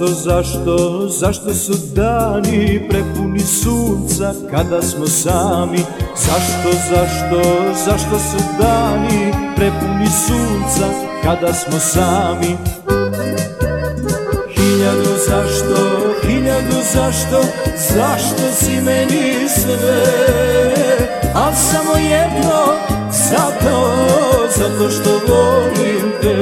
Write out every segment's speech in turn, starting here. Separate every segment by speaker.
Speaker 1: Zašto, zašto, zašto su dani prepuni sunca kada smo sami? Zašto, zašto, zašto su dani prepuni sunca kada smo sami? Hiljadu zašto, hiljadu zašto, zašto si meni sve? A samo jedno, zato, zato što volim te.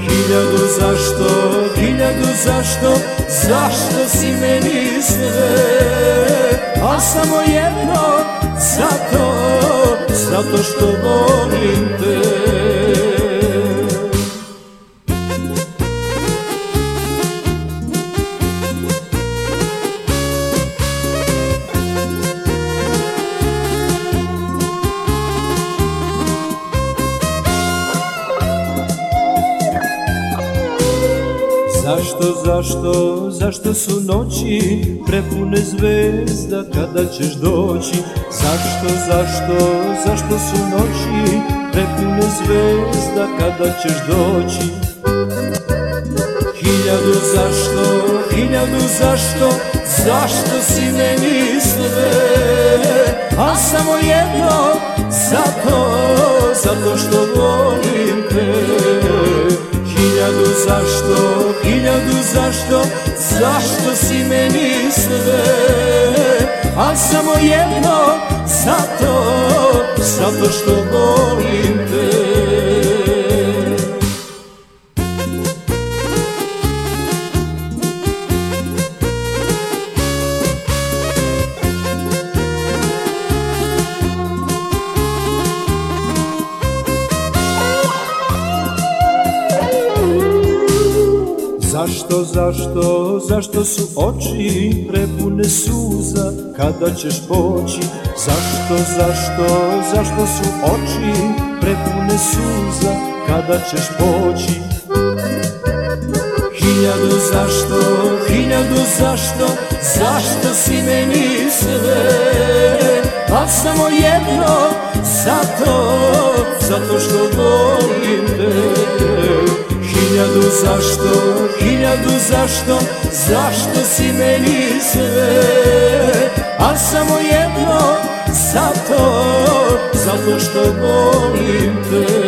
Speaker 1: Hiljadu zašto, hiljadu zašto, zašto si meni sve? A samo jedno, zato, zato što volim te Zašto, zašto, zašto su noći prepune zvezda kada ćeš doći? Zašto, zašto, zašto su noći prepune zvezda kada ćeš doći? Hiljadu zašto, hiljadu zašto, zašto si meni sve? A samo jedno, zato, zato što volim te Hiljadu zašto, zašto, zašto si meni sve? A samo jedno, zato, zato što Zašto, zašto, zašto su oči prepune suza kada ćeš poći? Zašto, zašto, zašto su oči prepune suza kada ćeš poći? Hiljadu zašto, hiljadu zašto, zašto si meni sve? A samo jedno, zato, zato što volim te zašto, hiljadu zašto, zašto si meni sve? A samo jedno, zato, zato što volim te